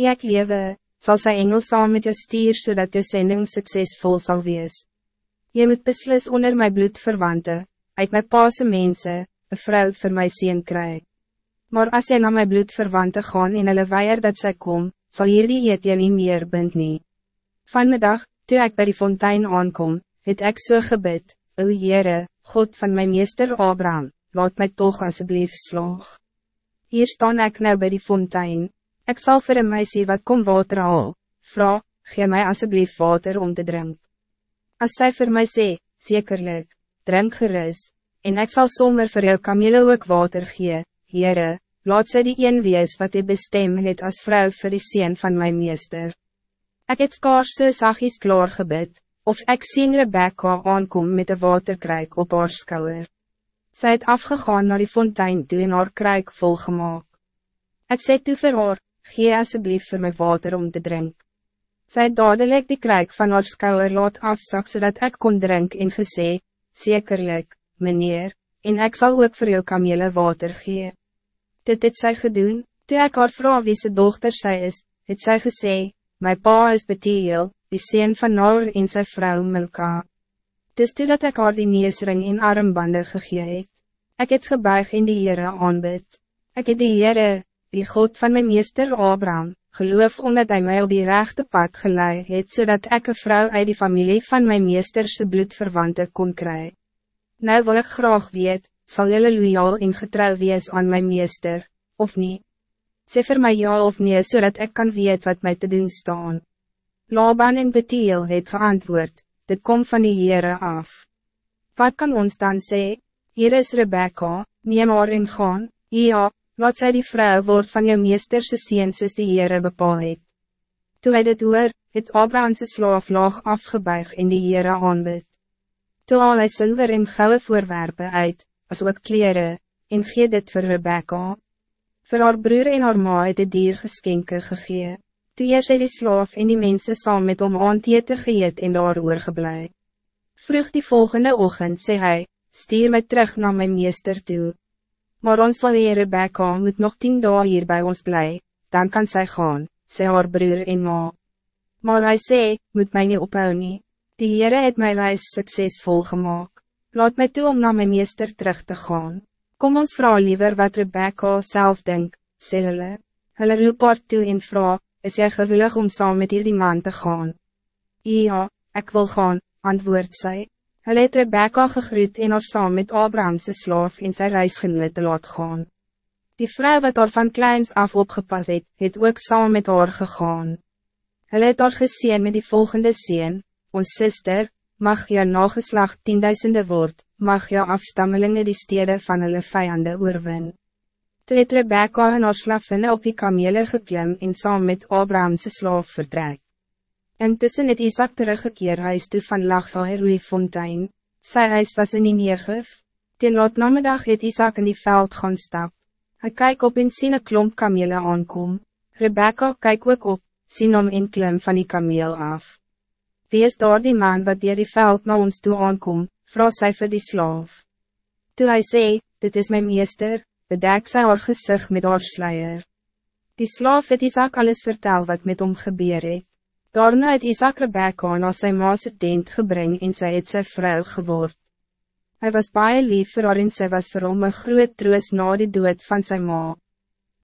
Ek lewe, zal sy engel saam met jou stier, zodat jou sending succesvol zal wees. Je moet beslis onder my bloed verwante, uit my paase mense, een vrouw voor my sien kry. Maar als jy naar my bloed verwante gaan en hulle weier dat sy kom, sal hierdie eet jy nie meer bind nie. Vanmiddag, toe ek by die fontein aankom, het ek so gebid, O Heere, God van mijn meester Abraham, laat mij toch alsjeblieft slaag. Hier staan ik nou bij die fontein. Ik zal voor een meisje wat kom water haal. Vrouw, geef mij alsjeblieft water om te drinken. Als zij voor mij sê, zekerlijk, drink gerust, en ik zal zomer voor jou kamele ook water gee, Heere, laat sy die een wees wat hy bestem het als vrouw vir die sien van mijn meester. Ik het skaars so sagies klaar gebid, of ik sien Rebecca aankom met de waterkruik op haar skouwer. Sy het afgegaan naar die fontein toe en haar kruik volgemaak. Ik sê toe vir haar, gee asseblief vir my water om te drinken. Het dadelijk die kruik van haar skouwer laat afzak zodat ik kon drinken en gesê, zekerlijk, meneer, en ik zal ook voor jou kamele water gee. Dit het sy gedoen, toe ek haar vraag wie sy dochter sy is, het sy gesê, my pa is Betiel, die sien van Noor en sy vrou Milka. Dis toe dat ek haar die neesring en armbande gegee het. Ek het gebuig in die Heere aanbid. Ek het die Heere, die God van mijn meester Abraham, geloof omdat hij mij op die rechte pad geleid het, zodat ik een vrouw uit die familie van mijn meesterse bloedverwante kon krijgen. Nou wil ik graag weet, zal jullie loyaal en getrouw wees aan mijn meester, of niet? Zeg voor mij ja of nee, zodat ik kan weet wat mij te doen staan. Laban en Betiel het geantwoord, dit komt van die Heere af. Wat kan ons dan sê? Hier is Rebecca, neem haar en gaan, ja, wat zij die vrouw word van jou meesterse sien soos die Heere bepaal het. Toe hy dit hoor, het Abrahamse slaaf laag afgebuig in die Heere aanbid. Toe al hy silver en gouden voorwerpen uit, as ook kleren, en gee dit vir Rebecca. Voor haar broer en haar ma het die dier geskenke gegee. Toe eers het die slaaf en die mensen saam met om aan te geëet en daar oorgeblij. Vroeg die volgende ochtend, zei hij, stuur mij terug naar mijn meester toe. Maar ons wil hier Rebecca moet nog tien dagen hier bij ons blij, dan kan zij gaan, zei haar broer en ma. Maar hij zei, moet mij niet ophou nie. Die Heere het my reis succesvol gemaakt. Laat mij toe om naar mijn meester terug te gaan. Kom ons vrouw liever wat Rebecca zelf denkt, sê hulle. Hulle roep haar toe en vraag, is jy gewillig om saam met hierdie man te gaan? Ja, ik wil gaan, antwoord sy. Hulle het Rebecca gegroet en haar saam met Abrahamse slaaf en sy reisgenoot te laat gaan. Die vrouw wat haar van kleins af opgepas het, het ook saam met haar gegaan. Hulle het haar geseen met die volgende seen, ons sister, mag jou nageslag tienduisende word, mag jou afstammelingen die stede van hulle vijanden oorwin. Toe het Rebecca en haar slavinne op die kamele geklim en saam met Abrahamse slaaf vertrek. Intussen het Isaac teruggekeer huis toe van Lachvaheroe fontein. Sy huis was in die neergif. Ten laat namiddag het Isaac in die veld gaan stap. Hij kyk op en sien een klomp kamele aankom. Rebecca kyk ook op, sien om en klim van die kameel af. Wie is daar die man wat dier die veld na ons toe aankom, vraag sy vir die slaaf. Toe hy sê, dit is mijn meester, bedek sy haar gezicht met haar sluier. Die slaaf het Isaac alles vertel wat met hom gebeur het. Daarna het Isaac Rebecca na sy maase tent gebring en sy het sy vrou geword. Hij was baie lief vir haar en sy was vir hom een groot troos na die dood van sy ma.